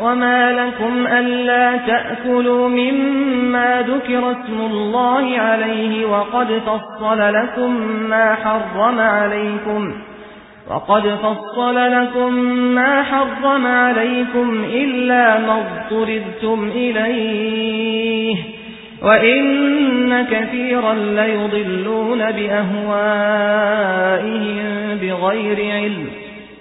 وما لكم ألا تأكلوا مما ذكر اسم الله عليه وقد فصل لكم ما حرم عليكم وقد فصل لكم ما حرم عليكم إلا ما اضطردتم إليه وإن كثيرا ليضلون بأهوائهم بغير علم